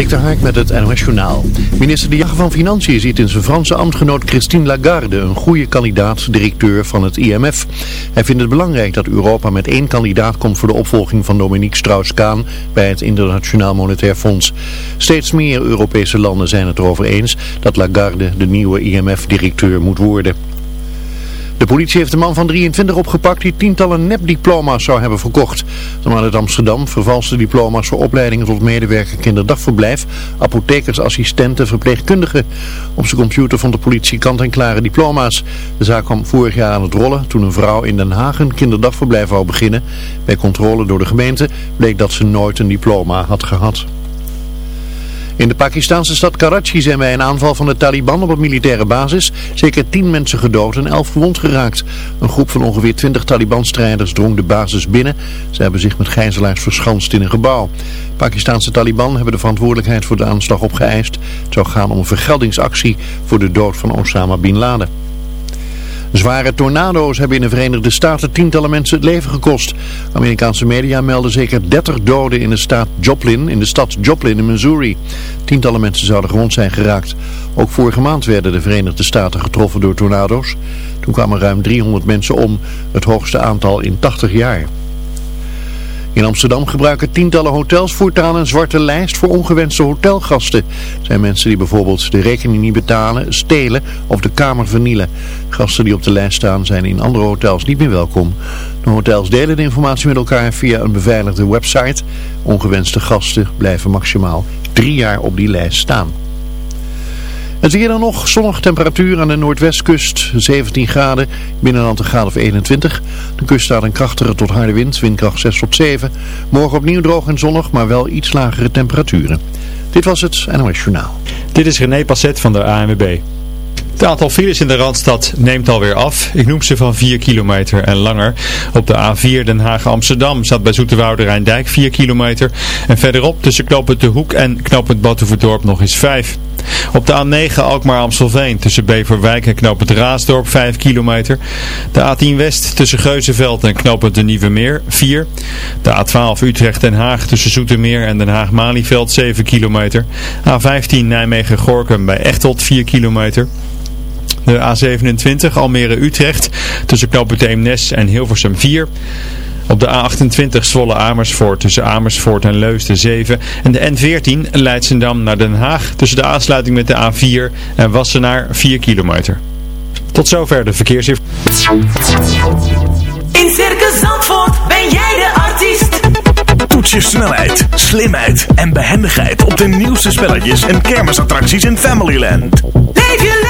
Dik Hark met het NOS Journaal. Minister De Jager van Financiën ziet in zijn Franse ambtgenoot Christine Lagarde een goede kandidaat-directeur van het IMF. Hij vindt het belangrijk dat Europa met één kandidaat komt voor de opvolging van Dominique Strauss-Kaan bij het Internationaal Monetair Fonds. Steeds meer Europese landen zijn het erover eens dat Lagarde de nieuwe IMF-directeur moet worden. De politie heeft een man van 23 opgepakt die tientallen nepdiploma's zou hebben verkocht. De man uit Amsterdam vervalste diploma's voor opleidingen tot medewerker kinderdagverblijf, apothekersassistenten, verpleegkundigen. Op zijn computer vond de politie kant-en-klare diploma's. De zaak kwam vorig jaar aan het rollen toen een vrouw in Den Haag een kinderdagverblijf wou beginnen. Bij controle door de gemeente bleek dat ze nooit een diploma had gehad. In de Pakistanse stad Karachi zijn bij een aanval van de Taliban op een militaire basis zeker tien mensen gedood en elf gewond geraakt. Een groep van ongeveer twintig Taliban-strijders drong de basis binnen. Ze hebben zich met gijzelaars verschanst in een gebouw. Pakistanse Taliban hebben de verantwoordelijkheid voor de aanslag opgeëist. Het zou gaan om een vergeldingsactie voor de dood van Osama Bin Laden. Zware tornado's hebben in de Verenigde Staten tientallen mensen het leven gekost. Amerikaanse media melden zeker 30 doden in de staat Joplin, in de stad Joplin in Missouri. Tientallen mensen zouden gewond zijn geraakt. Ook vorige maand werden de Verenigde Staten getroffen door tornado's. Toen kwamen ruim 300 mensen om, het hoogste aantal in 80 jaar. In Amsterdam gebruiken tientallen hotels voortaan een zwarte lijst voor ongewenste hotelgasten. Het zijn mensen die bijvoorbeeld de rekening niet betalen, stelen of de kamer vernielen. Gasten die op de lijst staan zijn in andere hotels niet meer welkom. De hotels delen de informatie met elkaar via een beveiligde website. Ongewenste gasten blijven maximaal drie jaar op die lijst staan. Het weer dan nog, zonnige temperatuur aan de noordwestkust, 17 graden, binnenland een graad of 21. De kust staat een krachtige tot harde wind, windkracht 6 tot 7. Morgen opnieuw droog en zonnig, maar wel iets lagere temperaturen. Dit was het NOS Journaal. Dit is René Passet van de ANWB. Het aantal files in de Randstad neemt alweer af. Ik noem ze van 4 kilometer en langer. Op de A4 Den Haag-Amsterdam staat bij Zoeterwoude Rijndijk 4 kilometer. En verderop tussen knooppunt De Hoek en knooppunt Batuverdorp nog eens 5. Op de A9 Alkmaar-Amstelveen tussen Beverwijk en knooppunt Raasdorp 5 kilometer. De A10 West tussen Geuzenveld en knooppunt De Nieuwe Meer 4. De A12 Utrecht-Den Haag tussen Zoetermeer en Den Haag-Malieveld 7 kilometer. A15 Nijmegen-Gorkum bij Echteld 4 kilometer. De A27 Almere-Utrecht tussen knooppunt Eemnes en Hilversum 4. Op de A28 Zwolle Amersfoort tussen Amersfoort en Leusden 7. En de N14 Leidsendam naar Den Haag tussen de aansluiting met de A4 en Wassenaar 4 kilometer. Tot zover de verkeersinformatie. In Circus Zandvoort ben jij de artiest. Toets je snelheid, slimheid en behendigheid op de nieuwste spelletjes en kermisattracties in Familyland. Leef je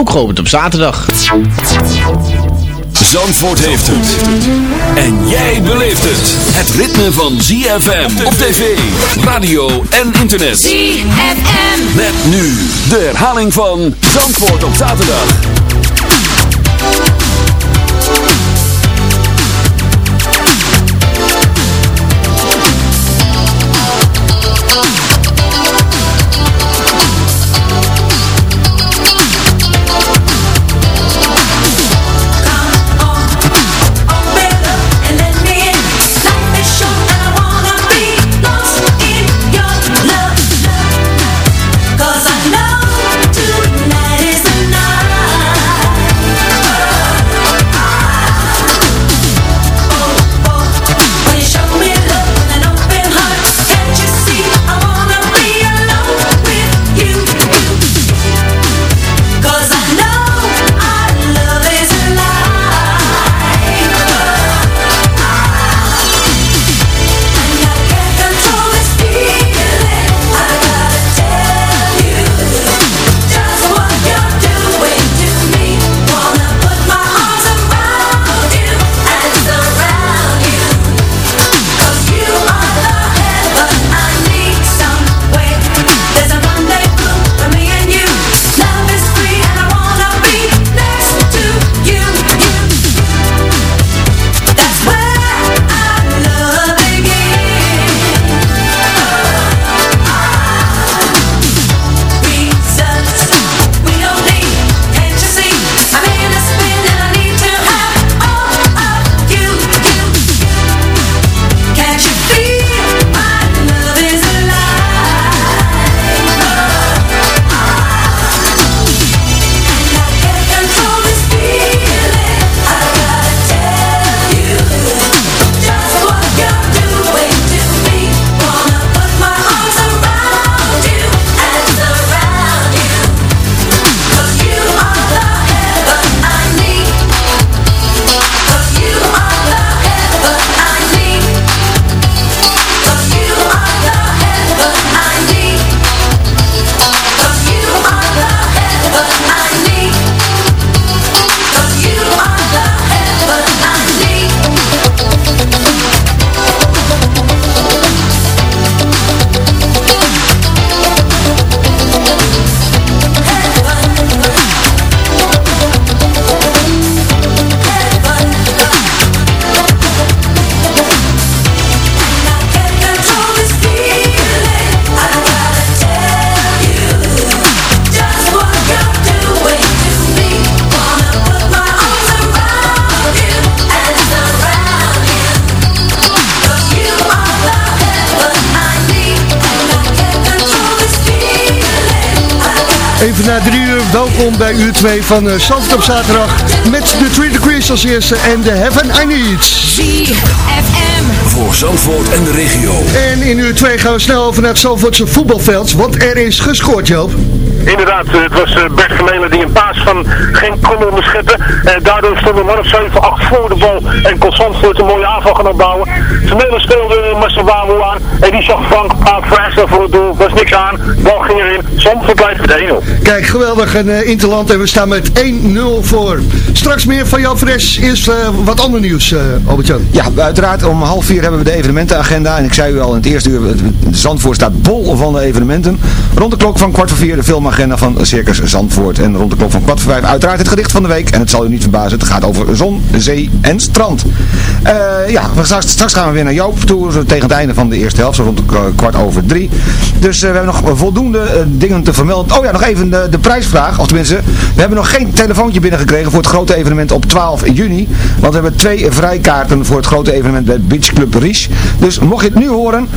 ook geopend op zaterdag. Zandvoort heeft het. En jij beleeft het. Het ritme van ZFM op tv, radio en internet. ZFM. Met nu de herhaling van Zandvoort op zaterdag. Oh even na drie uur. Welkom bij uur 2 van uh, Zandvoort op zaterdag. Met de Three Degrees als eerste en de Heaven I Need. ZFM. Voor Zandvoort en de regio. En in uur 2 gaan we snel over naar het Zandvoortse voetbalveld. Want er is gescoord, Joop. Inderdaad, eh, het was eh, Bert Vermeulen die een paas van geen kon onderscheppen. En daardoor stonden man of 7, 8 voor de bal en kon Zandvoort een mooie aanval gaan opbouwen. Vermeulen speelde Marcel Wawel aan en die zag Frank Paap vrij voor het doel. Was niks aan, bal ging erin. Zandvoort blijft met 1-0. Kijk, geweldig. Een uh, Interland en we staan met 1-0 voor. Straks meer van jou Fres. Eerst uh, wat ander nieuws, uh, Albert-Jan. Ja, uiteraard om half vier hebben we de evenementenagenda. En ik zei u al in het eerste uur, Zandvoort staat bol van de evenementen. Rond de klok van kwart voor vier de filmagenda van Circus Zandvoort. En rond de klok van kwart voor vijf uiteraard het gedicht van de week. En het zal u niet verbazen, het gaat over zon, zee en strand. Uh, ja, straks, straks, gaan we weer naar Joop toe, tegen het einde van de eerste helft, zo rond de kwart over drie. Dus we hebben nog voldoende dingen te vermelden. Oh ja, nog even de, prijsvraag, of tenminste, we hebben nog geen telefoontje binnengekregen voor het grote evenement op 12 juni. Want we hebben twee vrijkaarten voor het grote evenement bij Beach Club Ries. Dus mocht je het nu horen,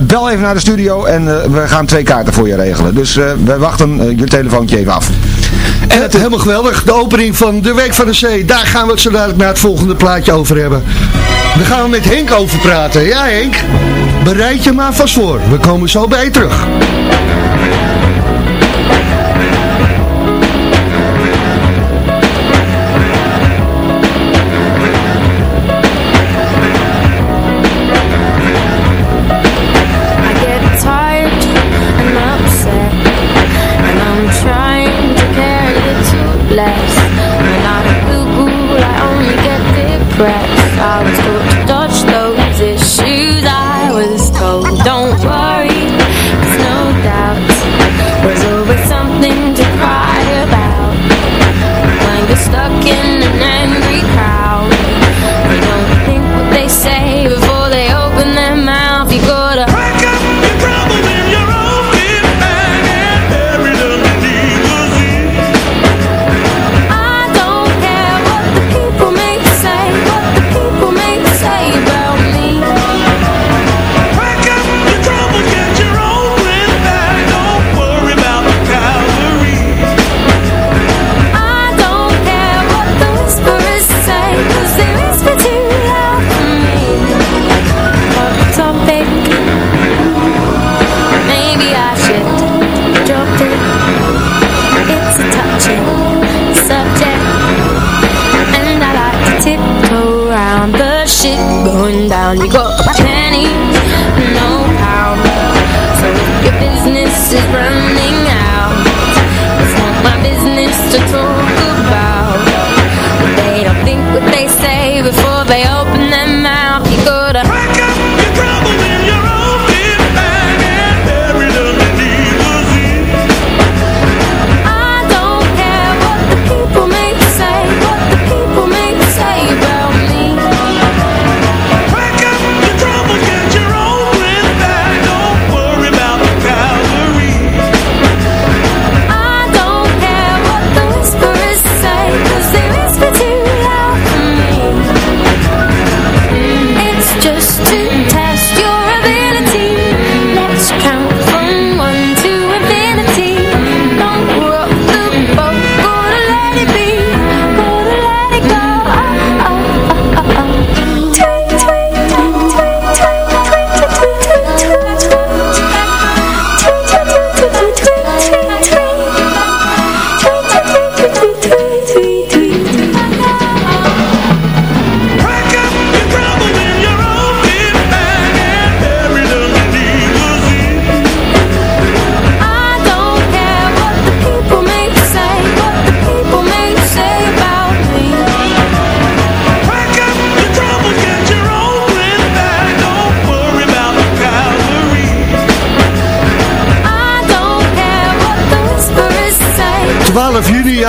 bel even naar de studio en we gaan twee kaarten voor je regelen. Dus wij wachten je telefoontje even af. En het, helemaal geweldig, de opening van de Week van de Zee. Daar gaan we het zo dadelijk naar het volgende plaatje over hebben. Daar gaan we met Henk over praten. Ja Henk, bereid je maar vast voor. We komen zo bij je terug. When I Google I only get depressed.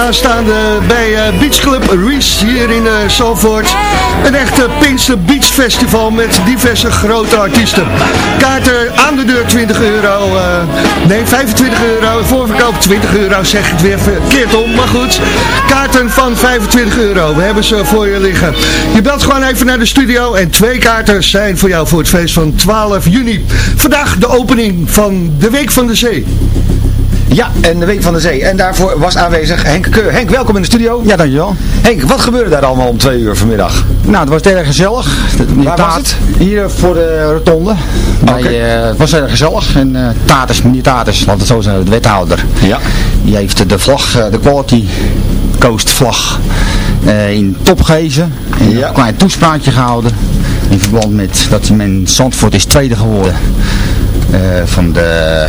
Aanstaande bij uh, Beach Club Reese hier in uh. Een echte Pinkster Beach Festival met diverse grote artiesten. Kaarten aan de deur 20 euro. Uh, nee, 25 euro. Voorverkoop 20 euro, zeg het weer verkeerd om. Maar goed, kaarten van 25 euro. We hebben ze voor je liggen. Je belt gewoon even naar de studio en twee kaarten zijn voor jou voor het feest van 12 juni. Vandaag de opening van de Week van de Zee. Ja, en de Week van de Zee. En daarvoor was aanwezig Henk Keur. Henk, welkom in de studio. Ja, dankjewel. Henk, wat gebeurde daar allemaal om twee uur vanmiddag? Nou, het was erg gezellig. Waar was het? Hier voor de rotonde. Bij, eh, het was erg gezellig. En uh, Taters, meneer Taters, laat het zo zijn, de wethouder. Ja. Die heeft de vlag, eh, de Quality Coast vlag, in top gehezen. En Ja. een klein toespraakje gehouden. In verband met dat men Zandvoort is tweede geworden. eh, van de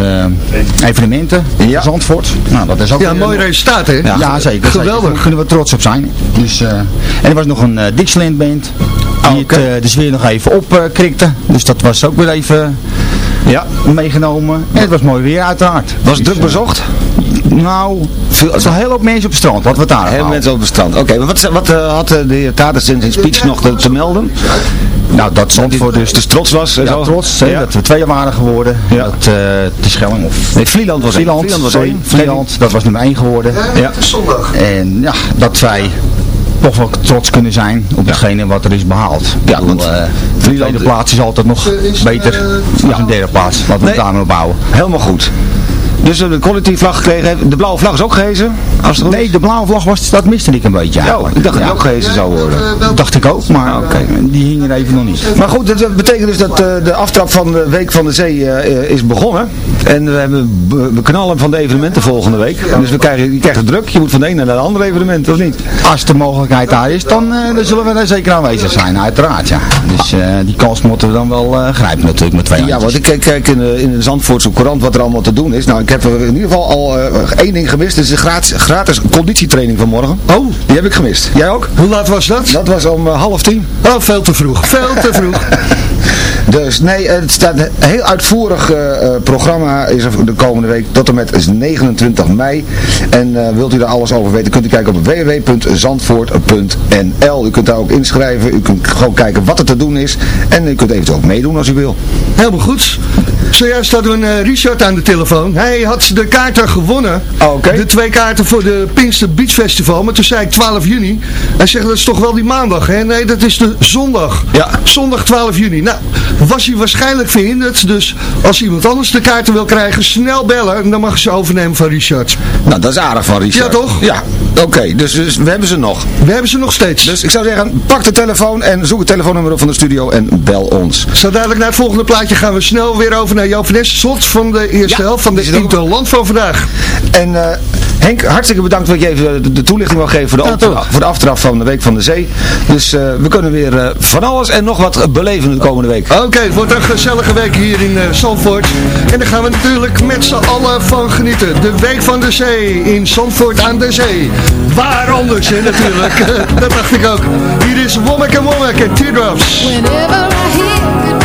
eh, evenementen Ja. Zandvoort. Nou, dat is ook Ja, weer- mooi resultaat hè? Ja, zeker. Geweldig. Zeker. Daar kunnen we trots op zijn. Dus, eh, en er was nog een eh Dixieland band. Die oké. het, eh, de sfeer nog even opkrikte. dus dat was ook weer even Ja. meegenomen. En het was mooi weer uiteraard. Was het Dus, druk bezocht? eh, nou, veel, er waren heel veel mensen op het strand. Wat we daar Heel mensen op het strand. Oké, maar wat, wat eh, had eh, de heer Taters in zijn speech nog te, te melden? Nou, dat Zandvoort Dus, dus... dus trots was? en Ja, zo? trots. hè, Ja. Dat we tweede waren geworden. Ja. Dat uh, de Schelling of... Nee, Vlieland was één. Vlieland, Vlieland was sorry, één. Vlieland, dat was nummer 1 geworden. Ja. Zondag. En ja, dat wij toch wel trots kunnen zijn op hetgene wat er is behaald. Ja, want eh, de tweede plaats is altijd nog beter dan een derde plaats. Laten we Nee. het daarmee opbouwen. Helemaal goed. Dus we hebben de quality vlag gekregen. De blauwe vlag is ook gehezen? Als het goed Nee, is? de blauwe vlag was, dat miste ik een beetje Ja, eigenlijk. ik dacht dat die ook gehezen zou worden. dat dacht ik ook, maar Ah, oké. die hing er even nog niet. Maar goed, dat betekent dus dat eh, de aftrap van de Week van de Zee eh, is begonnen. En we hebben be- we knallen van de evenementen volgende week. Dus we krijgen, je krijgt het druk. Je moet van de ene naar de andere evenement, of niet? Als de mogelijkheid daar is, dan, eh, dan zullen we daar zeker aanwezig zijn, uiteraard. Ja. Dus eh, die kans moeten we dan wel eh, grijpen natuurlijk met twee Ja, want ik kijk, kijk in, de, in de Zandvoortse Courant wat er allemaal te doen is. Nou, ik heb er in ieder geval al eh, één ding gemist. Dat is de gratis, gratis conditietraining van morgen. Oh, Die heb ik gemist. Jij ook? hoe laat was dat? Dat was om eh, half tien. Oh, veel te vroeg. Veel te vroeg. Dus nee, het staat een heel uitvoerig eh, eh, programma is er de komende week tot en met 29 mei. En eh, wilt u daar alles over weten, kunt u kijken op www.zandvoort.nl. U kunt daar ook inschrijven, u kunt gewoon kijken wat er te doen is. En u kunt eventueel ook meedoen als u wil. Helemaal goed. Zojuist hadden we een Richard aan de telefoon. Hij had de kaarten gewonnen. Oh, oké. De twee kaarten voor de Pinkster Beach Festival. Maar toen zei ik 12 juni. Hij zegt dat is toch wel die maandag. Hè? Nee, dat is de zondag. Ja. Zondag 12 juni. Nou, was hij waarschijnlijk verhinderd. Dus als iemand anders de kaarten wil krijgen, snel bellen. En dan mag ze overnemen van Richard. Nou, dat is aardig van Richard. Ja, toch? Ja, oké. dus, dus we hebben ze nog. We hebben ze nog steeds. Dus ik zou zeggen, pak de telefoon en zoek het telefoonnummer op van de studio en bel ons. Zo dadelijk naar het volgende plaatje gaan we snel weer over naar Joop van. Slot van de eerste Ja, helft van de er. Interland van vandaag. En eh, Henk, hartstikke bedankt dat je even de, toelichting wil geven voor de, Ja, voor de aftrap van de Week van de Zee. Dus eh, we kunnen weer eh, van alles en nog wat beleven de komende week. Oké, het wordt een gezellige week hier in eh Zandvoort. En daar gaan we natuurlijk met z'n allen van genieten. De Week van de Zee in Zandvoort aan de Zee. Waar anders, hè, natuurlijk. dat dacht ik ook. Hier is Womack en Womack en Teardrops. Whenever I hear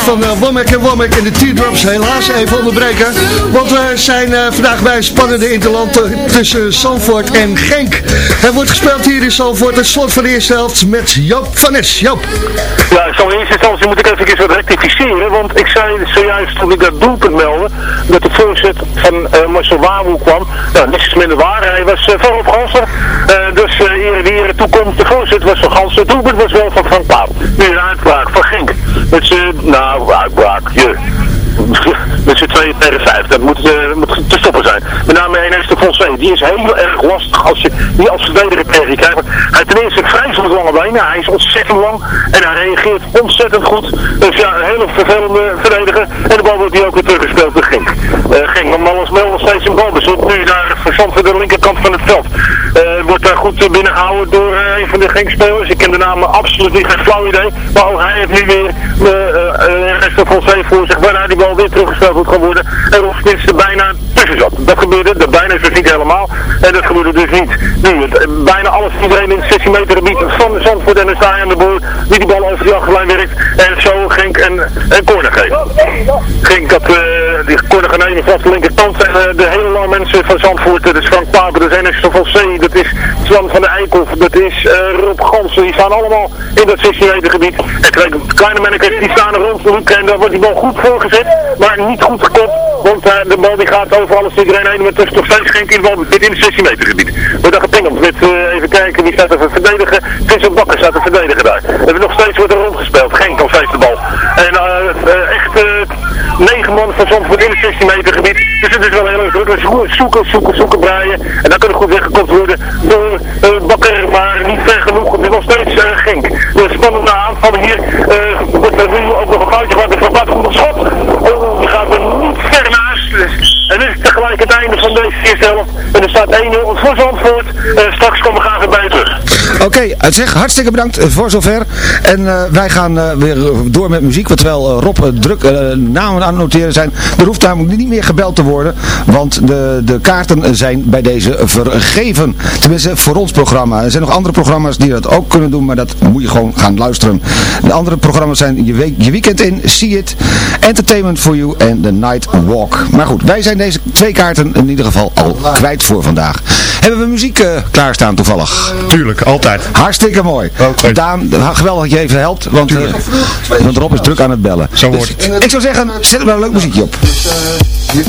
van uh, Womack en Womack en de Teardrops helaas even onderbreken. Want we zijn uh, vandaag bij een spannende interland tussen Zandvoort en Genk. Het wordt gespeeld hier in Zandvoort, het slot van de eerste helft met Joop van ik in eerste instantie moet ik even wat rectificeren, want ik zei zojuist toen ik dat doelpunt meldde, dat de voorzet van uh, Marcel Wawoe kwam. Nou, niks is minder waar, hij was uh, volop Ganser. dus uh, eer wie er toekomt, de voorzet was van Ganser, het doelpunt was wel van Van Paap. Nu een uitbraak van. Met z'n, nou, uitbraak, je met z'n tweeën tegen vijf. Dat moet, uh, moet te stoppen zijn. Met name Enes de Fonse. Die is heel erg lastig als je die als verdediger tegen je krijgt. Hij ten eerste vreselijk lange benen. Hij is ontzettend lang. En hij reageert ontzettend goed. Dus ja, een hele vervelende verdediger. En de bal wordt die ook weer teruggespeeld door Genk. Uh, Genk, maar alles wel nog steeds een balbezit. Nu naar Verzand voor de linkerkant van het veld. Uh, wordt daar goed binnengehouden door uh, een van de Genk-spelers. Ik ken de namen absoluut niet, geen flauw idee. Maar ook hij heeft nu weer Enes de Fonse voor zich. Waarna die bal weer teruggespeeld moet gaan worden. En Rob Smits bijna Dat gebeurde, dat bijna dus niet helemaal. En dat gebeurde dus niet. Nu, het, bijna alles, iedereen in het 16 meter gebied van de Zandvoort en de aan de boer. Die die bal over die achterlijn werkt. En zo ging een, een corner geven. Ging dat, uh, die corner gaan nemen vanaf de linkerkant. En uh, de hele lange mensen van Zandvoort, dat is Frank Papen, dat is Enes van C, dat is Swan van de Eikhoff, dat is Rob Gansen. Die staan allemaal in dat 16 meter gebied. En kleine mannetjes die staan er rond. En daar wordt die bal goed voorgezet maar niet goed gekopt. Uh, de bal die gaat over alles iedereen heen, maar het is nog steeds geen keer bal zit in het 16 meter gebied. Wordt daar gepingeld met, uh, even kijken, wie staat er verdedigen? Vincent Bakker staat te verdedigen daar. Hebben nog steeds wordt er rondgespeeld, geen kans heeft de bal. En uh, echt negen man van Zandvoort in het 16 meter gebied. Dus het is wel heel erg druk. Dus zoeken, zoeken, zoeken, braaien. En dan kan het goed weggekopt worden door Bakker, maar niet ver genoeg. Het is nog steeds Genk. De spannende aanval hier wordt er nu ook nog een foutje gemaakt. Er gaat goed schot. Oh, die gaat er niet ver naast. Tegelijk het einde van deze eerste. En er staat 1-0 voor Zandvoort. Uh, straks komen we graag bij terug. Oké, okay, zeg hartstikke bedankt voor zover. En uh, wij gaan weer door met muziek. Want terwijl Rob druk namen aan noteren zijn. Er hoeft namelijk niet meer gebeld te worden. Want de, de kaarten zijn bij deze vergeven. Tenminste voor ons programma. Er zijn nog andere programma's die dat ook kunnen doen. Maar dat moet je gewoon gaan luisteren. De andere programma's zijn Je, week, je Weekend in, See It, Entertainment for You en The Night Walk. Maar goed, wij zijn deze twee kaarten in ieder geval al kwijt voor vandaag. Hebben we muziek klaarstaan toevallig? Tuurlijk, altijd. Hartstikke mooi. Okay. Daan, geweldig dat je even helpt, want, uh, want Rob is druk aan het bellen. Zo wordt dus, het. Ik zou zeggen, zet er maar een leuk muziekje op. Dus, uh,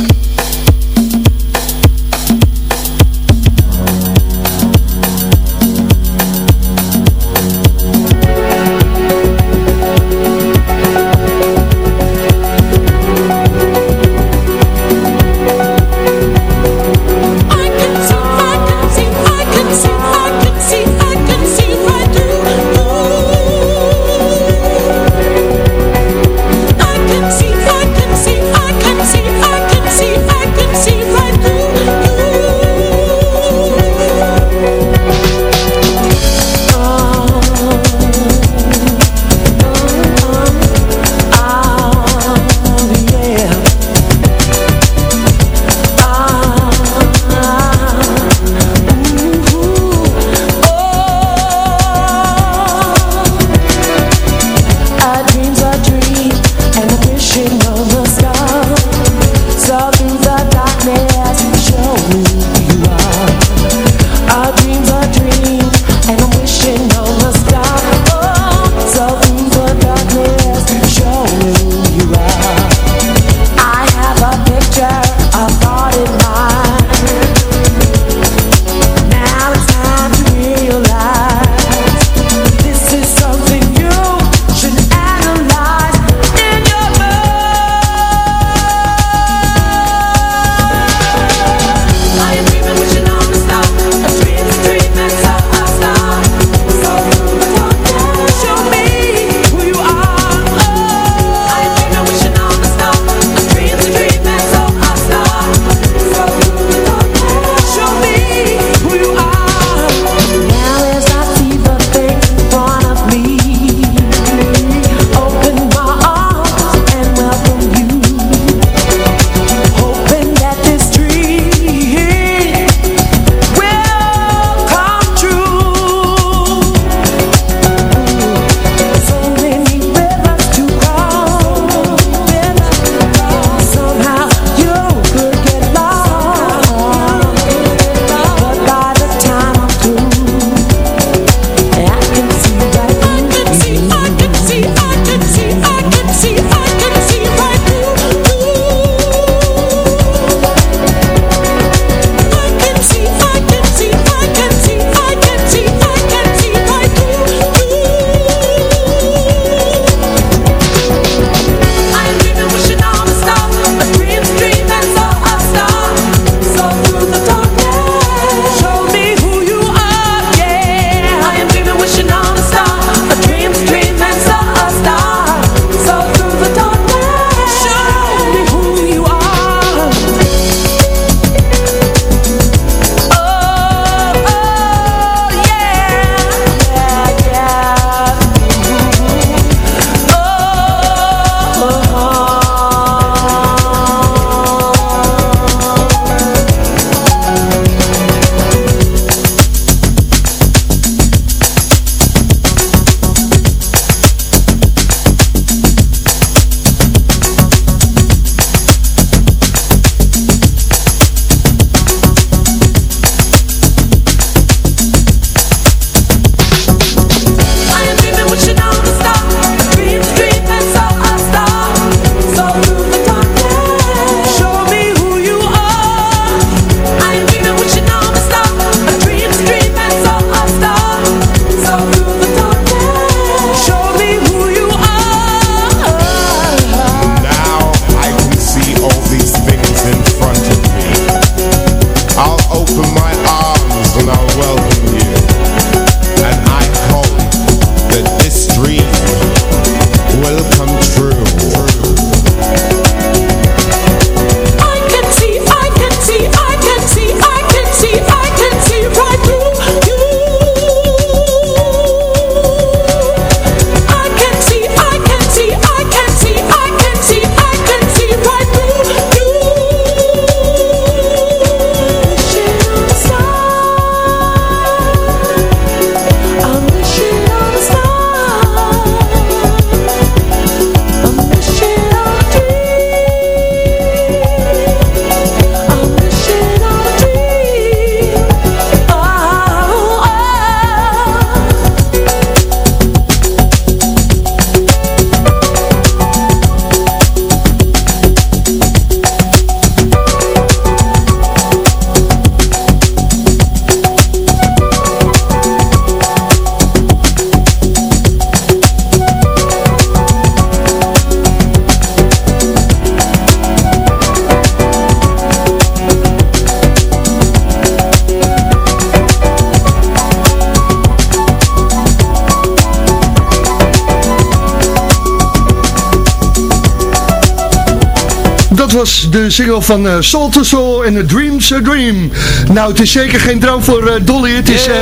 single van uh, Soul to Soul en A Dream's a Dream. Nou, het is zeker geen droom voor uh, Dolly. Het is uh,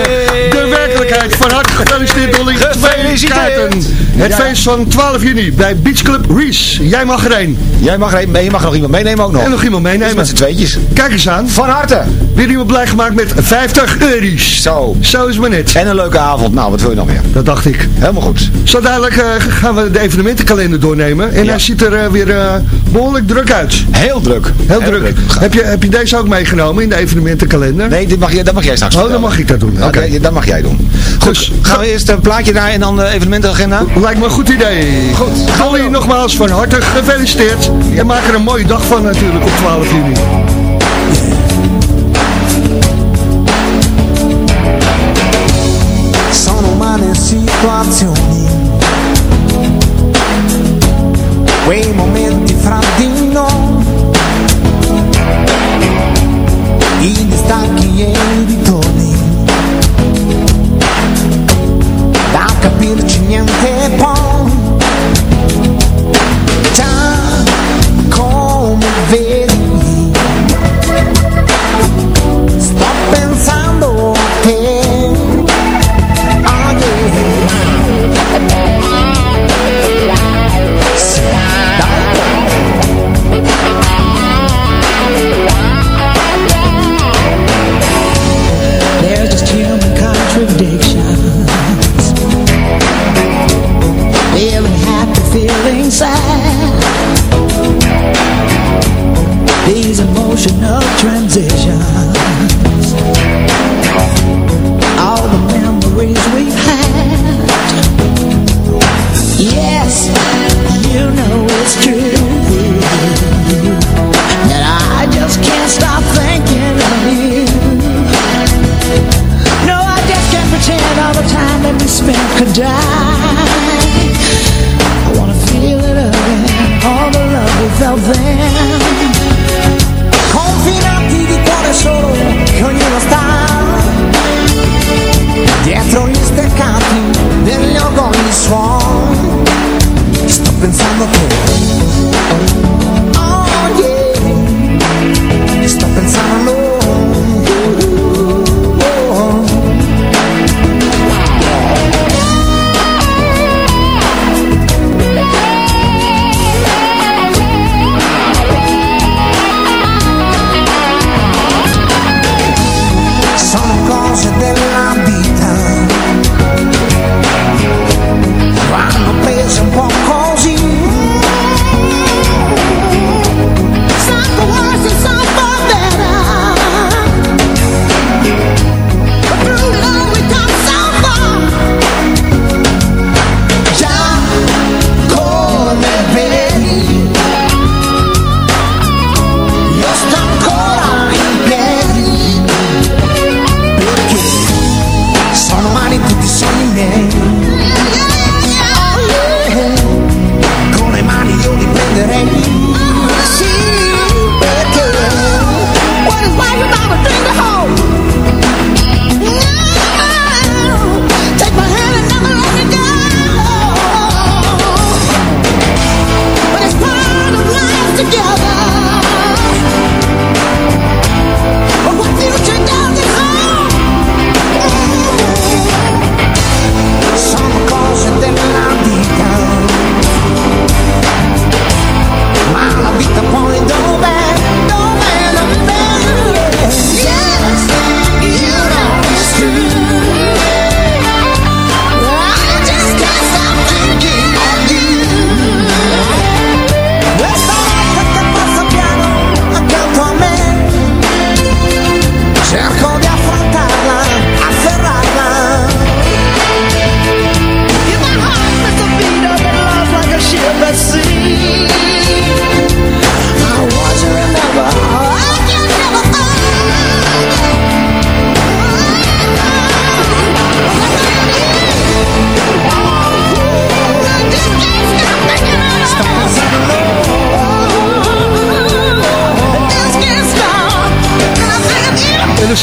de werkelijkheid. Van harte gefeliciteerd Dolly. Twee kaarten. Het Ja. feest van 12 juni bij Beach Club Reese. Jij mag er één. Jij mag er één, je mag er nog iemand meenemen ook nog. En nog iemand meenemen. met z'n tweetjes. Kijk eens aan. Van harte. Weer iemand blij gemaakt met 50 euro's. Zo. Zo is maar net. En een leuke avond. Nou, wat wil je nog meer? Dat dacht ik. Helemaal goed. Zo dadelijk eh, gaan we de evenementenkalender doornemen. En Ja. hij ziet er eh, weer eh, behoorlijk druk uit. Heel druk. Heel, druk. Heb, je, heb je deze ook meegenomen in de evenementenkalender? Nee, dit mag, dat mag jij straks Oh, dan mag ik dat doen. Oké. Dat mag jij doen. Goed, Dus, gaan we eerst een plaatje draaien en dan de evenementenagenda? Lijkt me een goed idee. Goed. Dolly, nogmaals van harte gefeliciteerd. En maak er een mooie dag van natuurlijk op 12 juni. sono situazioni, quei momenti fra di noi, i distacchi e i ritorni, niente poi, despair could die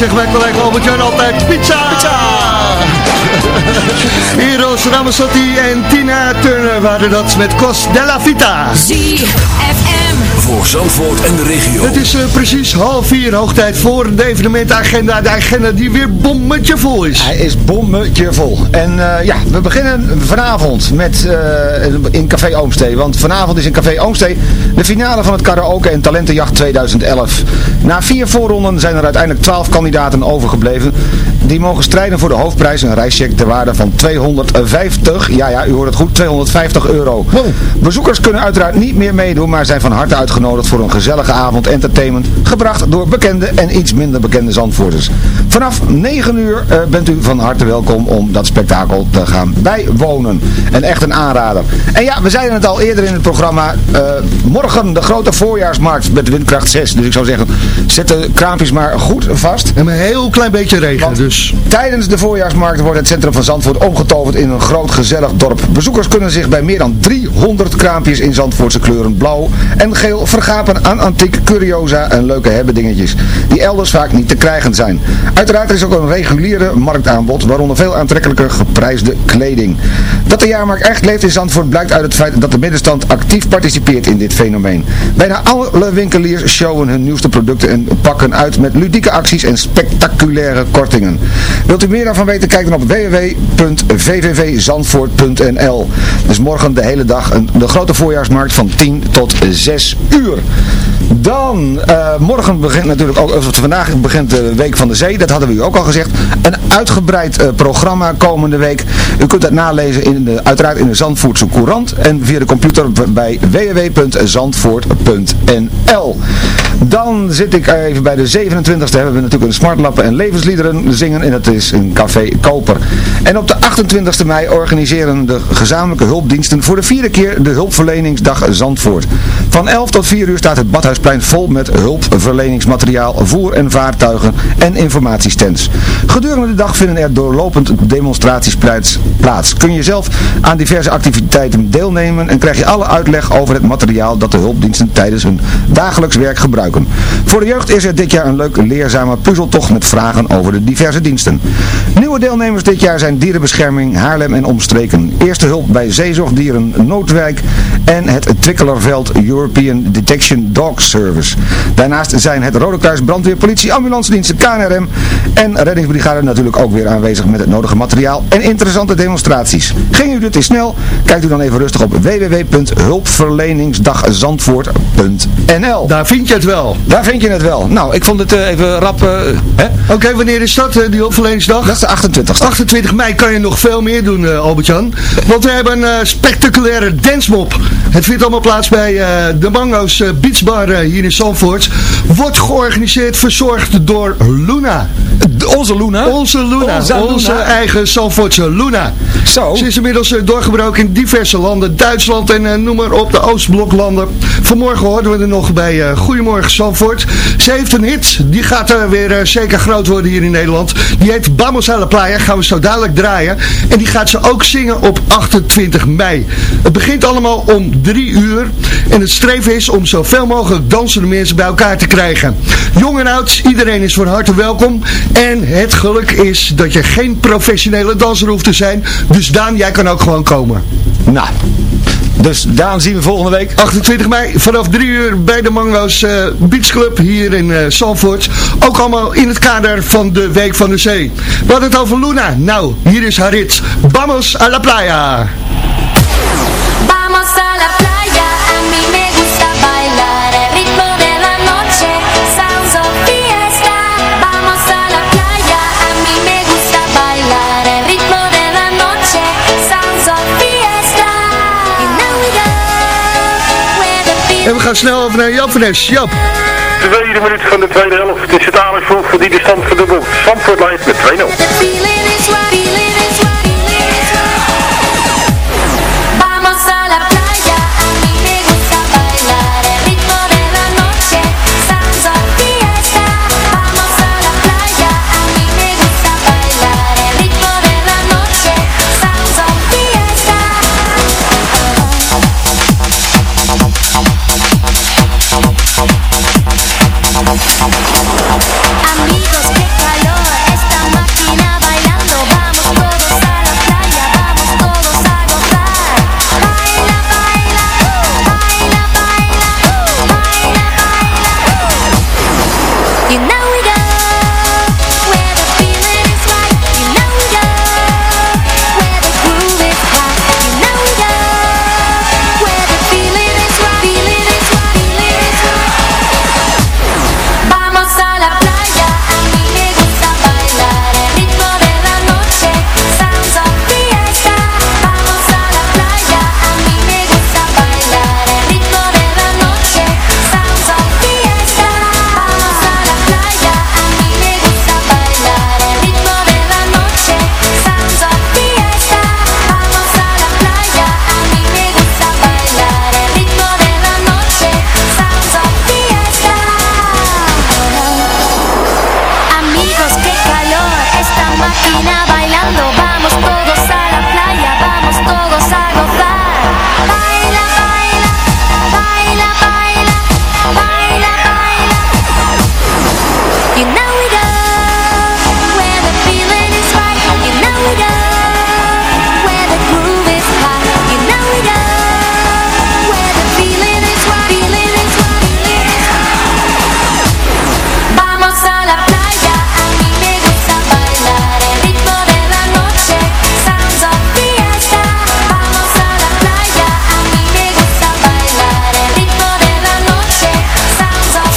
Zeggen wij gelijk Albert-Jan altijd pizza! Pizza! Eros Ramazzotti en Tina Turner waren dat met Cos della Vita. Voor voor Zandvoort en de regio. Het is eh, precies half vier, hoog tijd voor de evenementenagenda. De agenda die weer bommetje vol is. Hij is bommetje vol. En eh, ja, we beginnen vanavond met, eh, in Café Oomstee. Want vanavond is in Café Oomstee de finale van het karaoke en talentenjacht 2011. Na vier voorronden zijn er uiteindelijk twaalf kandidaten overgebleven. Die mogen strijden voor de hoofdprijs, een reischeck ter waarde van 250, ja ja, u hoort het goed, 250 euro. Bezoekers kunnen uiteraard niet meer meedoen, maar zijn van harte uitgenodigd voor een gezellige avond entertainment, gebracht door bekende en iets minder bekende Zandvoorters. Vanaf 9 uur eh, bent u van harte welkom om dat spektakel te gaan bijwonen. En echt een aanrader. En ja, we zeiden het al eerder in het programma, eh, morgen de grote voorjaarsmarkt met windkracht 6. Dus ik zou zeggen, zet de kraampjes maar goed vast. En een heel klein beetje regen, dus. Tijdens de voorjaarsmarkt wordt het centrum van Zandvoort omgetoverd in een groot gezellig dorp. Bezoekers kunnen zich bij meer dan 300 kraampjes in Zandvoortse kleuren blauw en geel vergapen aan antiek, curiosa en leuke hebbedingetjes die elders vaak niet te krijgen zijn. Uiteraard is ook een reguliere marktaanbod, waaronder veel aantrekkelijke geprijsde kleding. Dat de jaarmarkt echt leeft in Zandvoort blijkt uit het feit dat de middenstand actief participeert in dit fenomeen. Bijna alle winkeliers showen hun nieuwste producten en pakken uit met ludieke acties en spectaculaire kortingen. Wilt u meer daarvan weten, kijk dan op www.vvvzandvoort.nl Dus morgen de hele dag een, de grote voorjaarsmarkt van 10 tot 6 uur. Dan, eh, morgen begint natuurlijk ook, of vandaag begint de Week van de Zee, dat hadden we u ook al gezegd. Een uitgebreid eh, programma komende week. U kunt dat nalezen in de, uiteraard in de Zandvoortse Courant en via de computer bij www.zandvoort.nl Dan zit ik even bij de 27e, hebben we natuurlijk een smartlappen en levensliederen zingen en dat is in Café Koper. En op de 28e mei organiseren de gezamenlijke hulpdiensten voor de vierde keer de hulpverleningsdag Zandvoort. Van 11 tot 4 uur staat het Badhuisplein vol met hulpverleningsmateriaal, voer- en vaartuigen en informatiestands. Gedurende de dag vinden er doorlopend demonstraties plaats. plaats. Kun je zelf aan diverse activiteiten deelnemen en krijg je alle uitleg over het materiaal dat de hulpdiensten tijdens hun dagelijks werk gebruiken. Voor de jeugd is er dit jaar een leuk leerzame puzzeltocht met vragen over de diverse diensten. Nieuwe deelnemers dit jaar zijn Dierenbescherming Haarlem en omstreken. Eerste hulp bij Zeezorgdieren Noordwijk en het Twikkelerveld European Detection Dog Service. Daarnaast zijn het Rode Kruis, Brandweer, Politie, Ambulance Diensten, KNRM en Reddingsbrigade natuurlijk ook weer aanwezig met het nodige materiaal en interessante demonstraties. Ging u dit te snel? Kijkt u dan even rustig op www.hulpverleningsdagzandvoort.nl Daar vind je het wel. Daar vind je het wel. Nou, ik vond het eh, even rap... eh? Oké, wanneer is dat, eh, die hulpverleningsdag? Dat is de 28 28 mei kan je nog veel meer doen, eh, Albert-Jan. Want we hebben een eh, spectaculaire dansmop. Het vindt allemaal plaats bij eh, de Mango's Beachbar eh, hier in Zandvoort. Wordt georganiseerd, verzorgd door Luna. Onze Luna? Onze Luna. Onze Onze, Luna. eigen Zandvoortse Luna. Zo. Ze is inmiddels eh, doorgebroken in diverse landen. Duitsland en eh, noem maar op, de Oostbloklanden. Vanmorgen hoorden we er nog bij eh, Goedemorgen Zandvoort. Ze heeft een hit. Die gaat er weer zeker groot worden hier in Nederland. Die heet Vamos a la Playa. Gaan we zo dadelijk draaien. En die gaat ze ook zingen op 28 mei. Het begint allemaal om 3 uur. En het streven is om zoveel mogelijk dansende mensen bij elkaar te krijgen. Jong en oud, iedereen is van harte welkom. En het geluk is dat je geen professionele danser hoeft te zijn. Dus Daan, jij kan ook gewoon komen. Nou, dus Daan zien we volgende week. 28 mei vanaf 3 uur bij de Mango's eh, Beach Club hier in Zandvoort. Ook allemaal in het kader van de Week van de Zee. We hadden het over Luna. Nou, hier is haar rit. Vamos a la playa. We gaan snel over naar van Es. Jap. Tweede minuut van de tweede helft. Het is het Vroeg voor die de stand verdubbelt. Zandvoort leidt met 2-0.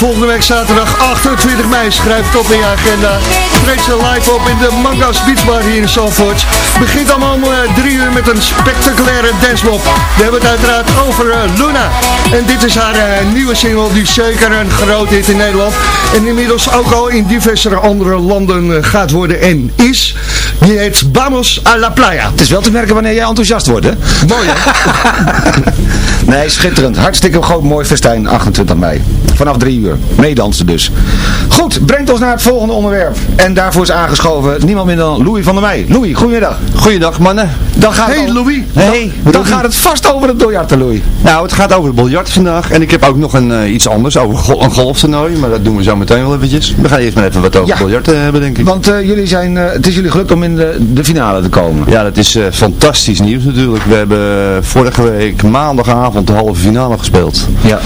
Volgende week zaterdag 28 mei. Schrijf het op in je agenda. Treed ze live op in de Mangas Beach hier in Zandvoort. Begint allemaal om eh, drie uur met een spectaculaire dancemop. We hebben het uiteraard over eh, Luna. En dit is haar eh, nieuwe single die zeker een groot hit in Nederland. En inmiddels ook al in diverse andere landen eh, gaat worden en is. Die heet Vamos a la Playa. Het is wel te merken wanneer jij enthousiast wordt, hè? Mooi, hè? nee, schitterend. Hartstikke groot, mooi festijn, 28 mei. Vanaf 3 uur. Meedansen dus. Goed, brengt ons naar het volgende onderwerp. En daarvoor is aangeschoven niemand minder dan Louis van der Meij. Louis, goedemiddag. Goeiedag mannen. Dan gaat Hey Louis. Hey, Dan gaat het vast over het biljarten, Louis. Nou, het gaat over het biljart vandaag. En ik heb ook nog een, eh, iets anders over go- een golftoernooi. Maar dat doen we zo meteen wel eventjes. We gaan eerst maar even wat over Ja. biljart eh, hebben, denk ik. Want eh, jullie zijn, het is jullie gelukt om in de, de finale te komen. Ja, dat is fantastisch nieuws natuurlijk. We hebben vorige week maandagavond de halve finale gespeeld. Ja.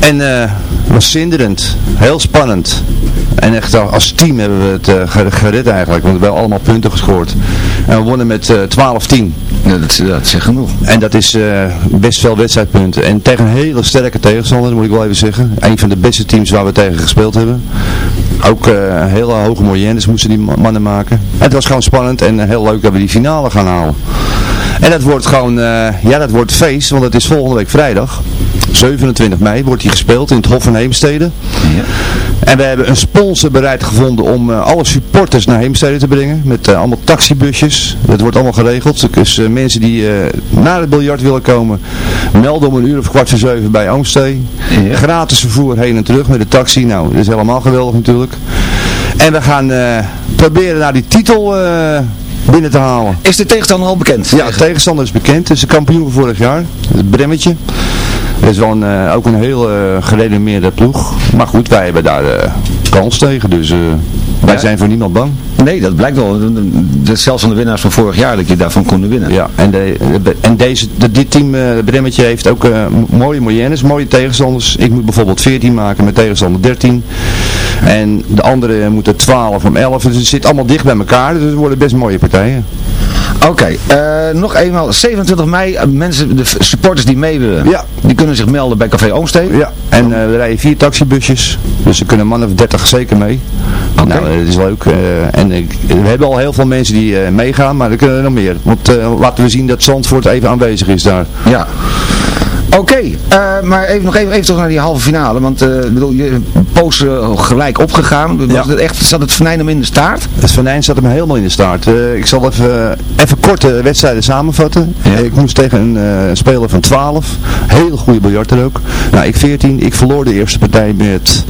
En eh, het was zinderend. Heel spannend. En echt al- als team hebben we het ger- gered eigenlijk. Want we hebben allemaal punten gescoord. En we wonnen met eh 12-10. Ja, dat, dat zegt genoeg. En dat is eh, best veel wedstrijdpunten. En tegen een hele sterke tegenstander, moet ik wel even zeggen. Een van de beste teams waar we tegen gespeeld hebben. Ook eh, hele hoge moyennes moesten die ma- mannen maken. En het was gewoon spannend en eh, heel leuk dat we die finale gaan halen. En dat wordt gewoon, eh, ja dat wordt feest, want het is volgende week vrijdag. 27 mei wordt die gespeeld in het Hof van Heemstede. En we hebben een sponsor bereid gevonden om eh, alle supporters naar Heemstede te brengen. Met eh, allemaal taxibusjes. Dat wordt allemaal geregeld. Dus mensen die naar het biljart willen komen, melden om een uur of kwart voor zeven bij Oomstee. Gratis vervoer heen en terug met de taxi. Nou, dat is helemaal geweldig natuurlijk. En we gaan proberen naar die titel binnen te halen. Is de tegenstander al bekend? Ja, de tegenstander is bekend. Het is de kampioen van vorig jaar. Het Bremmetje. Dat is wel een, eh, ook een heel eh, gerenommeerde ploeg. Maar goed, wij hebben daar eh, kans tegen. Dus wij zijn voor niemand bang. Nee, dat blijkt wel. Dat is zelfs van de winnaars van vorig jaar dat je daarvan kon winnen. Ja, en, de, en deze, de- dit team, eh Bremmetje, heeft ook eh, mooie moyennes, mooie tegenstanders. Ik moet bijvoorbeeld 14 maken met tegenstander 13. En de anderen moeten 12 om 11. Dus het zit allemaal dicht bij elkaar. Dus het worden best mooie partijen. Oké, eh, nog eenmaal. 27 mei, eh, mensen, de supporters die mee willen, Ja. die kunnen zich melden bij Café Oomsteen. Ja, en eh we rijden vier taxibusjes. Dus er kunnen mannen of 30 zeker mee. Nou, dat is leuk. en we hebben al heel veel mensen die meegaan, maar er kunnen er nog meer. Want laten we zien dat Zandvoort even aanwezig is daar. Ja. Oké, eh, maar even, nog even, even terug naar die halve finale. Want ik bedoel, je poos eh, gelijk opgegaan. Was Ja. het echt, zat het venijn hem in de staart? Het venijn zat hem helemaal in de staart. Ik zal even, even kort de wedstrijden samenvatten. Ja. Ik moest tegen een speler van 12. Hele goede biljarter ook. Nou, ik 14. Ik verloor de eerste partij met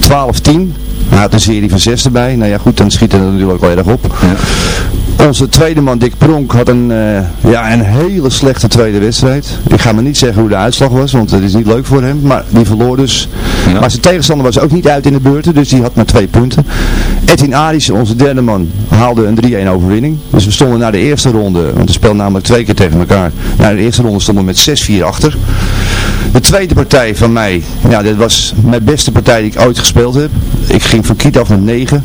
12-10. Hij had een serie van 6 erbij. Nou ja, goed, dan schiet het natuurlijk wel erg op. Onze tweede man, Dick Pronk, had een, eh, ja, een hele slechte tweede wedstrijd. Ik ga maar niet zeggen hoe de uitslag was, want het is niet leuk voor hem. Maar die verloor dus. Ja. Maar zijn tegenstander was ook niet uit in de beurten, dus die had maar twee punten. Edwin Aris, onze derde man, haalde een 3-1 overwinning. Dus we stonden na de eerste ronde, want we speelden namelijk twee keer tegen elkaar. Na de eerste ronde stonden we met 6-4 achter. De tweede partij van mij, ja, dat was mijn beste partij die ik ooit gespeeld heb. Ik ging van kiet af met 9.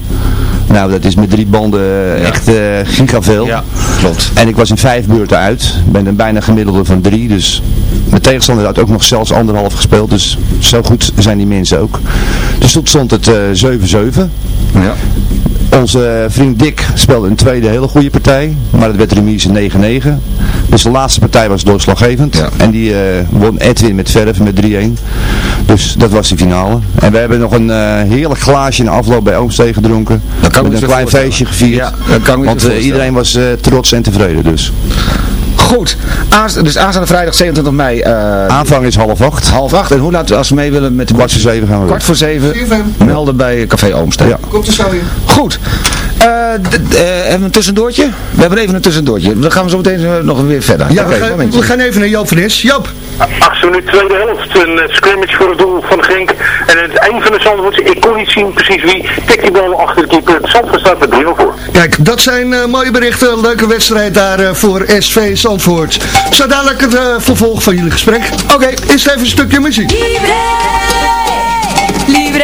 Nou, dat is met drie banden eh, echt eh gigaveel. Ja, klopt. En ik was in vijf beurten uit. Ik ben een bijna gemiddelde van drie. Dus mijn tegenstander had ook nog zelfs anderhalf gespeeld. Dus zo goed zijn die mensen ook. Dus toen stond het eh 7-7. Ja. Onze vriend Dick speelde een tweede hele goede partij. Maar het werd remise 9-9. Dus de laatste partij was doorslaggevend. Ja. En die eh, won Edwin met verf met 3-1. Dus dat was de finale. En we hebben nog een eh, heerlijk glaasje in de afloop bij Oomstee gedronken. Dat kan met me een klein feestje gevierd. Ja, dat kan Want eh, iedereen was trots en tevreden dus. Goed, Aans, dus aanstaande vrijdag 27 mei, eh, Aanvang is half acht. half acht. En hoe laat, als we mee willen met de Kwart voor zeven gaan we kwart voor zeven, melden bij Café Oomsteen. Ja. Komt er zo in. Goed. Eh, d- eh, hebben we een tussendoortje? We hebben even een tussendoortje. Dan gaan we zo meteen eh, nog weer verder. Ja, we, gaan, momentje. we gaan even naar Joop van Nes. Joop. Achtste minuut, tweede helft. Een eh, scrimmage voor het doel van Genk. En het eind van de Zandvoort, ik kon niet zien precies wie, tikt die bal achter de keeper. Zandvoort staat met 3-0 voor. Kijk, dat zijn eh, mooie berichten. Leuke wedstrijd daar eh, voor SV Zandvoort. Zo dadelijk het eh, vervolg van jullie gesprek. Oké, eerst even een stukje muziek. Libre, libre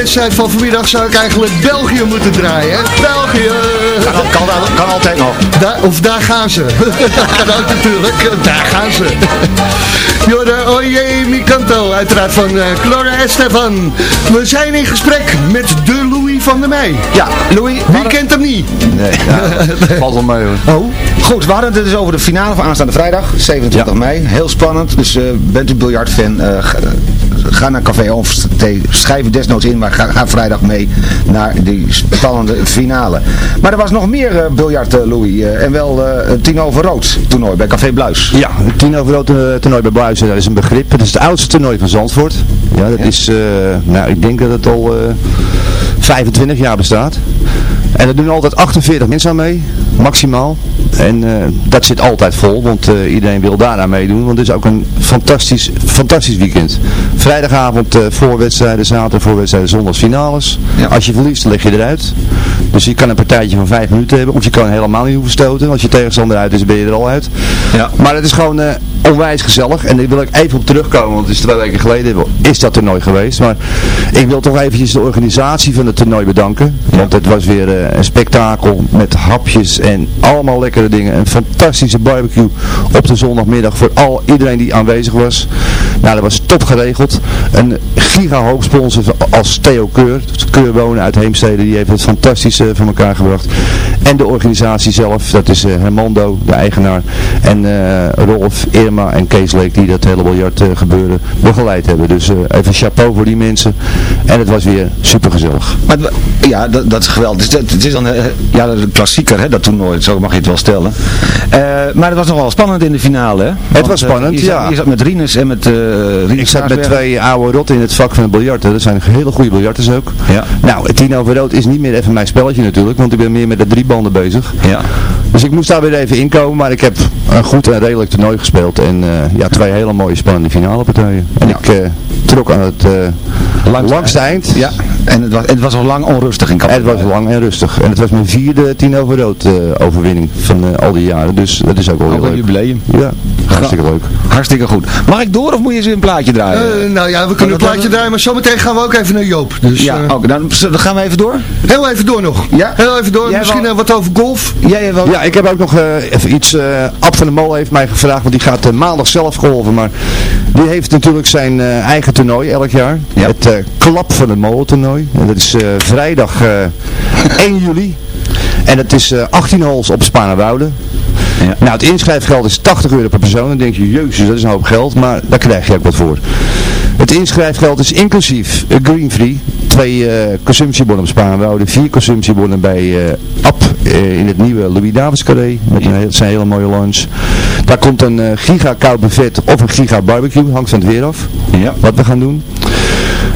voetbalwedstrijd van vanmiddag zou ik eigenlijk België moeten draaien. België! Kan, kan, kan altijd nog. Of daar gaan ze. kan ook natuurlijk. Daar gaan ze. Jorden, oye, mi canto. Uiteraard van uh, Clara Estefan. We zijn in gesprek met de Louis van der Meij. Ja, Louis. Wie kent hem niet? Nee, ja, valt wel mee hoor. Oh, goed. We hadden het dus over de finale van aanstaande vrijdag, 27 mei. Heel spannend. Dus uh, bent u biljartfan, uh, ga, naar Café Onverstee. Schrijf het desnoods in, maar ga, ga, vrijdag mee naar die spannende finale. Maar er was nog meer uh, biljart, Louis. en wel het tien over rood toernooi bij Café Bluis. Ja, het tien over rood toernooi bij Bluis, dat is een begrip. Het is het oudste toernooi van Zandvoort. Ja, dat ja. is, nou ik denk dat het al 25 jaar bestaat. En er doen altijd 48 mensen aan mee, maximaal. En uh, dat zit altijd vol, want uh, iedereen wil daar aan meedoen. Want het is ook een fantastisch, fantastisch weekend. Vrijdagavond uh, voorwedstrijden, zaterdag voorwedstrijden, zondagsfinales. Ja. Als je verliest, leg je eruit. Dus je kan een partijtje van 5 minuten hebben, of je kan helemaal niet hoeven stoten. Als je tegenstander uit is, ben je er al uit. Ja. Maar het is gewoon onwijs gezellig. En daar wil ik even op terugkomen, want het is twee weken geleden is dat toernooi geweest. Maar ik wil toch eventjes de organisatie van het toernooi bedanken. Want het was weer uh, een spektakel met hapjes en allemaal lekkere dingen. Een fantastische barbecue op de zondagmiddag voor al, iedereen die aanwezig was. Nou, dat was top geregeld. Een giga hoofdsponsor als Theo Keur. Keur wonen uit Heemstede, die heeft het fantastisch uh, van elkaar gebracht. En de organisatie zelf, dat is uh, Hermando, de eigenaar. En Rolf, En Kees Leek die dat hele biljart gebeuren begeleid hebben. Dus even chapeau voor die mensen. En het was weer super gezellig. Maar, ja, dat, dat is geweldig. Het is, het is dan ja, de klassieker, hè, dat toernooi. Zo mag je het wel stellen. Uh, maar het was nog wel spannend in de finale, hè? Het was spannend, uh, je ja. Zat, je zat met Rinus en met uh, Rinus Ik zat met twee oude rotten in het vak van biljarten. Dat zijn hele goede biljarters ook. Ja. Nou, het tien over rood is niet meer even mijn spelletje natuurlijk, want ik ben meer met de drie banden bezig. Ja. Dus ik moest daar weer even inkomen, maar ik heb een goed en redelijk toernooi gespeeld. En ja, twee hele mooie spannende finale partijen. En ja. ik trok aan het langste, langste eind. Ja, en het was, het was al lang onrustig in Kampong. Het was lang en rustig. En het was mijn vierde tien over rood uh, overwinning van uh, al die jaren. Dus dat is ook wel heel leuk. jubileum. Ja, hartstikke leuk. Hartstikke goed. Mag ik door of moet je eens een plaatje draaien? Uh, nou ja, we kunnen een plaatje draaien, maar zometeen gaan we ook even naar Joop. Dus, ja, oké. Dan, dan gaan we even door. Heel even door nog. Ja? Heel even door. Jij Misschien wel... wat over golf. Jij wel... Ja, ik heb ook nog even iets. Ab van der Mol heeft mij gevraagd, want die gaat maandag zelf golven. Maar die heeft natuurlijk zijn eigen toernooi elk jaar. Ja. Het Klap van de Molen toernooi. En dat is vrijdag 1 juli. En het is uh, 18 holes op Spaanwouden. Ja. Nou, het inschrijfgeld is 80 euro per persoon. Dan denk je, jezus, dat is een hoop geld. Maar daar krijg je ook wat voor. Het inschrijfgeld is inclusief green free. Twee uh, consumptiebonnen op Spaanwouden. Vier consumptiebonnen bij uh, App in het nieuwe Louis Davids carré. Met een heel, zijn hele mooie lunch. Daar komt een giga koud buffet of een giga barbecue. Hangt van het weer af. Ja. Wat we gaan doen.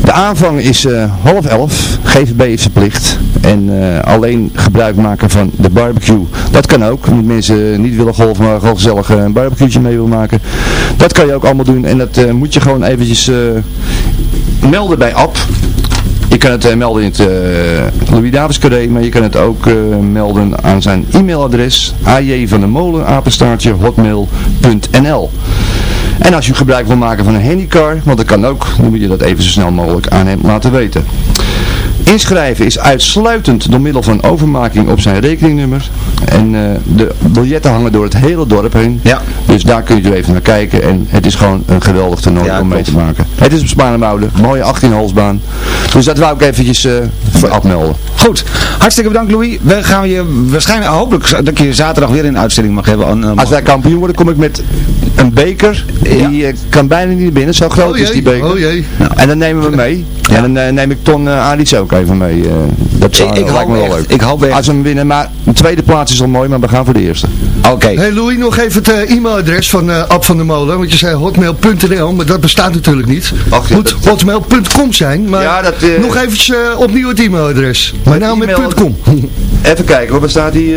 De aanvang is uh, half elf. GVB is verplicht. En uh, alleen gebruik maken van de barbecue. Dat kan ook. Als mensen niet willen golven, maar gewoon gezellig een barbecueetje mee willen maken. Dat kan je ook allemaal doen. En dat uh, moet je gewoon eventjes melden bij app. Je kan het uh, melden in het uh, Louis Davis maar je kan het ook uh, melden aan zijn e-mailadres aj van de molen apenstaartje hotmail.nl En als je gebruik wil maken van een handycar, want dat kan ook, dan moet je dat even zo snel mogelijk aan hem laten weten. Inschrijven is uitsluitend door middel van overmaking op zijn rekeningnummer. En uh, de biljetten hangen door het hele dorp heen. Ja. Dus daar kun je even naar kijken. En het is gewoon een geweldig toernooi ja, om mee te maken. Het is op Spaanwouden. Mooie 18 holsbaan. Dus dat wou ik eventjes uh, voor afmelden. Goed. Hartstikke bedankt Louis. We gaan je waarschijnlijk, hopelijk dat je zaterdag weer een uitzending mag hebben. Als wij kampioen worden, kom ik met een beker. Ja. Die kan bijna niet naar binnen. Zo groot oh is die beker. Oh jee. Nou. En dan nemen we mee. Ja. En dan neem ik Ton Alice ook even mee. Uh, dat zou, ik, ik lijkt me wel leuk. Ik hoop echt. Als we hem winnen, maar de tweede plaats is al mooi, maar we gaan voor de eerste. Oké. Okay. Hey Louis, nog even het uh, e-mailadres van uh, Ab van der Molen. Want je zei hotmail.nl, maar dat bestaat natuurlijk niet. Ach, ja, moet dat... hotmail.com zijn. Maar ja, dat, uh, nog eventjes opnieuw het e-mailadres. Mijn met .com. Even kijken, waar bestaat die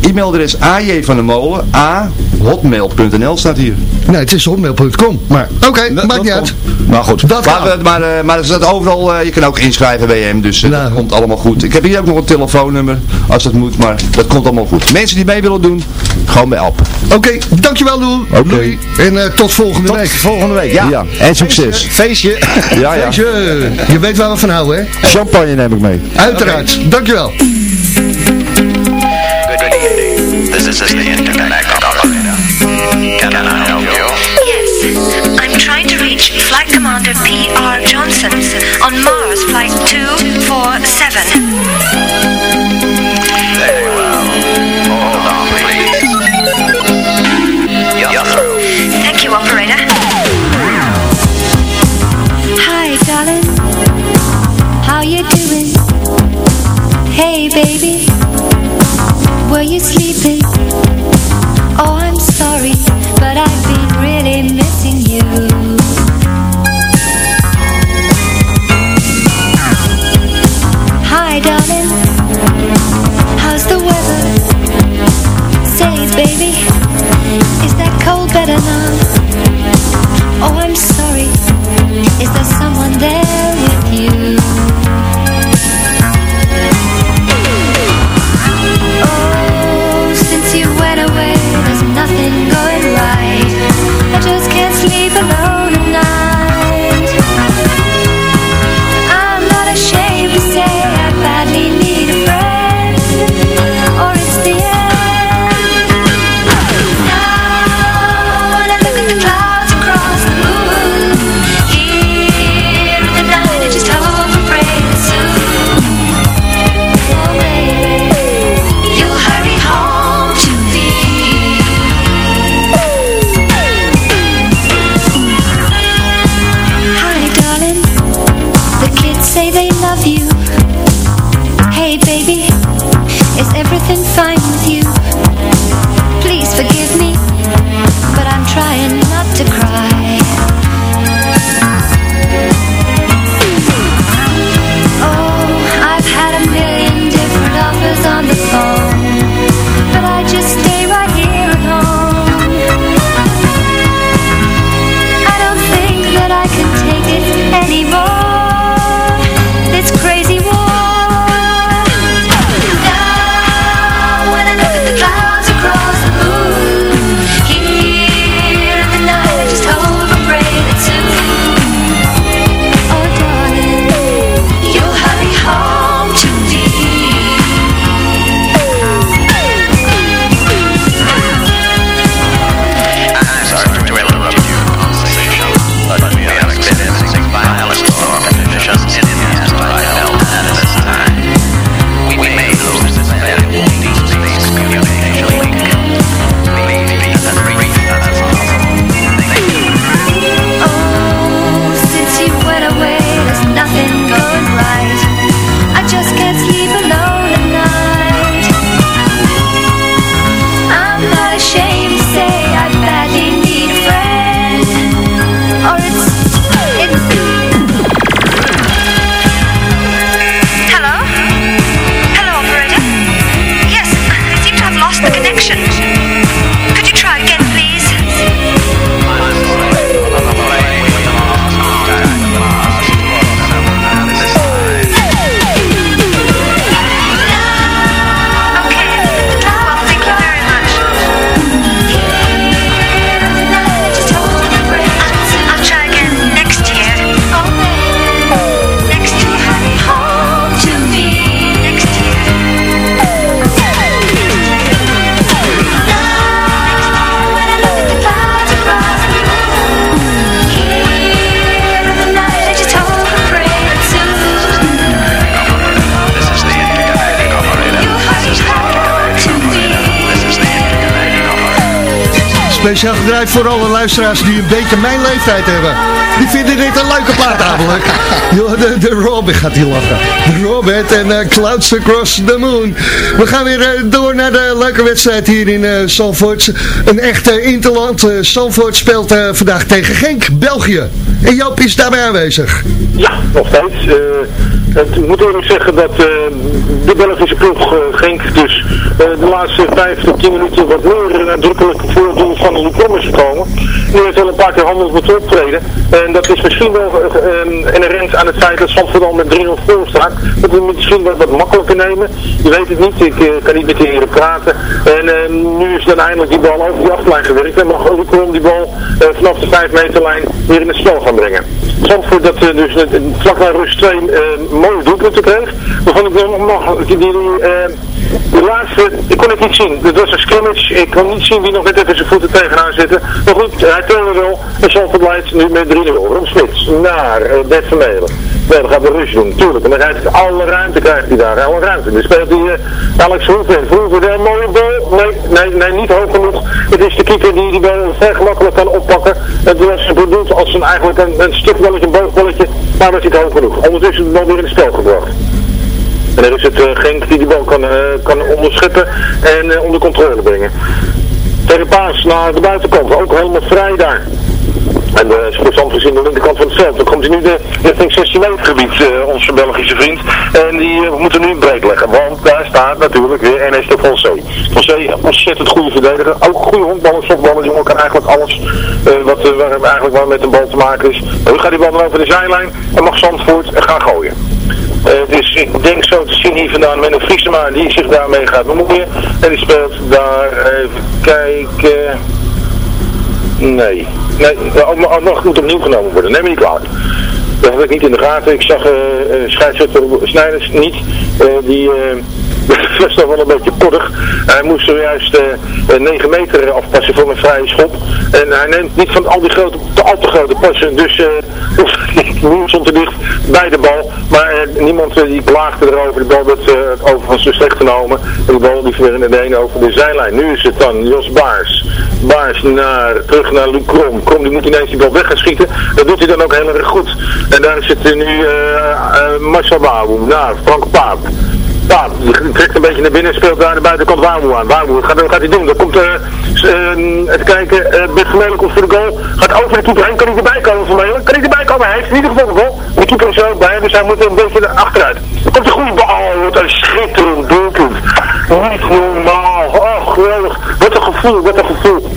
e-mailadres? AJ van der Molen. A hotmail.nl staat hier. Nee, het is hotmail.com. Maar oké, maakt niet uit. Maar goed, Dat maar, kan. maar, maar, eh, maar er staat overal, eh, je kan ook inschrijven bij hem, dus eh, Nou. dat komt allemaal goed. Ik heb hier ook nog een telefoonnummer, als dat moet, maar dat komt allemaal goed. Mensen die mee willen doen, gewoon bij Alp. Oké, dankjewel Lou. Oké. En eh, tot volgende week. Volgende week, ja. En succes. Feestje. Ja, ja. Feestje. Je weet waar we van houden, hè? Champagne neem ik mee. Uiteraard. Dankjewel. This is the operator. Can I help you? Yes, I'm trying to reach Flight Commander P.R. Johnson on Mars Flight 247. leave alone Speciaal gedraaid voor alle luisteraars die een beetje mijn leeftijd hebben. Die vinden dit een leuke plaat namelijk. De, de Robert gaat hier lachen. Robert en eh, Clouds Across the Moon. We gaan weer eh, door naar de leuke wedstrijd hier in Zandvoort. Een echte interland. Zandvoort speelt vandaag tegen Genk, België. En Joop is daarbij aanwezig. Ja, nog steeds. Eh, ik moet eerlijk zeggen dat eh, de Belgische ploeg uh, Genk dus uh, de laatste 5 tot 10 minuten wat meer nadrukkelijk voor het doel van de is gekomen. Nu heeft wel een paar keer handels moeten optreden. En dat is misschien wel inherent aan het feit dat Zandvoort al met 3-0 voor staat. Dat we misschien wel wat makkelijker nemen. Je weet het niet, ik kan niet met de heren praten. En nu is dan eindelijk die bal over die achterlijn gewerkt. En mag Lucrom die bal vanaf de 5 meterlijn weer in het spel gaan brengen. Zandvoort dat dus vlak bij rust 2 mooie doelpunten kreeg. Waarvan ik nog mag, die, die, uh, de laatste, ik kon het niet zien. Het was een scrimmage. Ik kon niet zien wie nog net even zijn voeten tegenaan zitten. Maar goed, hij toonde wel. En Zandvoort leidt nu met 3-0. Rom Smits naar uh, Bert Vermeulen. Nee, dan gaat de rush doen, natuurlijk. En dan rijdt hij alle ruimte, krijgt hij daar, alle ruimte. Dan speelt hij uh, Alex Hoeven. Hoeven, een mooie bal. Nee, nee, nee, niet hoog genoeg. Het is de keeper die die bal vrij gemakkelijk kan oppakken. Het was bedoeld als een, eigenlijk een, een stukballetje, een boogballetje. Maar was niet hoog genoeg. Ondertussen is de bal weer in het spel gebracht. En dan is het uh, Genk die die bal kan, uh, kan onderscheppen en onder controle brengen. Tegen Paas naar de buitenkant, ook helemaal vrij daar. En uh, Zand is in de linkerkant van het veld. Dan komt hij nu de, richting 16 meter gebied, uh, onze Belgische vriend. En die uh, moeten nu een break leggen. Want daar staat natuurlijk weer NS de Fonse. Fonse, ontzettend goede verdediger. Ook goede hondballen, softballen. Jongen kan eigenlijk alles wat, waar, eigenlijk waar met een bal te maken is. Nu gaat die bal over de zijlijn. En mag Zandvoort gaan gooien. dus ik denk zo te zien hier vandaan met een Friesema die zich daarmee gaat bemoeien. En die speelt daar, even kijken... Nee. Nee, oh, nog moet opnieuw genomen worden. Neem me niet kwalijk. Dat had ik niet in de gaten. Ik zag uh, uh, scheidsrechter Snijders niet. Uh, die was toch wel een beetje koddig. Hij moest zojuist uh, 9 meter afpassen voor een vrije schop. En hij neemt niet van al die grote, te al te grote passen. Dus uh, stond te dicht bij de bal. Maar uh, niemand die klaagde erover. De bal werd uh, overigens zo slecht genomen. En de bal die in de ene over de zijlijn. Nu is het dan Jos Baars. Baars naar, terug naar Luc Krom. Die moet ineens die bal weg gaan schieten. Dat doet hij dan ook heel erg goed. En daar zit nu Marcel Bouw. Nou, Frank Paap. Die trekt een beetje naar binnen en speelt daar aan de buitenkant Warmoe aan. Warmoe, wat gaat, hij doen? Dan komt, uh, uh, even kijken, uh, Bert komt voor de goal. Gaat over de keeper heen. Kan hij erbij komen, Vermeulen? Kan hij erbij komen? Hij heeft in ieder geval de goal. De keeper is er ook bij, dus hij moet een beetje achteruit. Dan komt een goede bal. Wat een schitterend doelpunt. Niet normaal. Oh, geweldig. Wat een gevoel, wat een gevoel.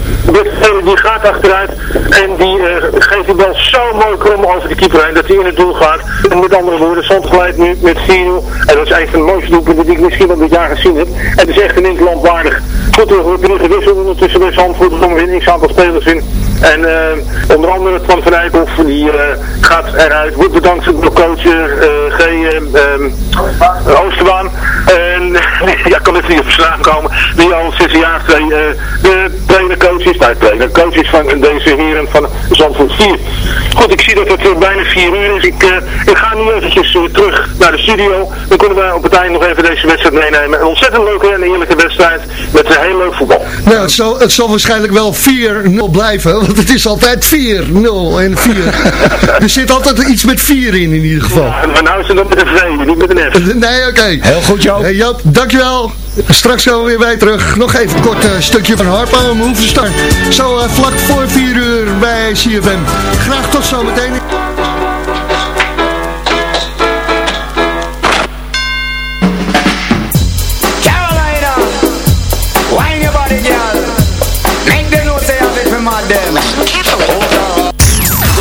Vermeulen die gaat achteruit en die geeft die bal zo mooi krom over de keeper heen dat hij in het doel gaat. En met andere woorden, Zand glijdt nu met 4 En dat is eigenlijk een mooiste doelpunt die ik misschien wel dit jaar gezien heb. En het is echt een interland waardig. Goed, we hebben nu gewisseld ondertussen bij Zandvoort. Er komen weer aantal spelers in. En uh, onder andere Twan van Eyckhoff, die uh, gaat eruit. Wordt bedankt door coach uh, G. Uh, Oosterbaan. En ja, kan het niet op zijn naam komen. Die al sinds een jaar twee de trainercoach is. Nou, trainercoach is van deze heren van Zandvoort 4. Goed, ik zie dat het bijna 4 uur is. Ik, ik ga nu eventjes terug naar de studio. Dan kunnen we op het einde nog even deze wedstrijd meenemen. Een ontzettend leuke en eerlijke wedstrijd met een heel leuk voetbal. Nou, het zal, het zal waarschijnlijk wel 4-0 blijven, want het is altijd 4-0 en 4. er zit altijd iets met 4 in, in ieder geval. Ja, maar nou is het dan met een V, niet met een F. Nee, oké. Okay. Heel goed, Joop. Hey, Joop, dankjewel. Straks komen we weer bij terug. Nog even een kort uh, stukje van Harpa om hoeven start. Zo uh, vlak voor 4 uur bij CFM. Graag tot zometeen.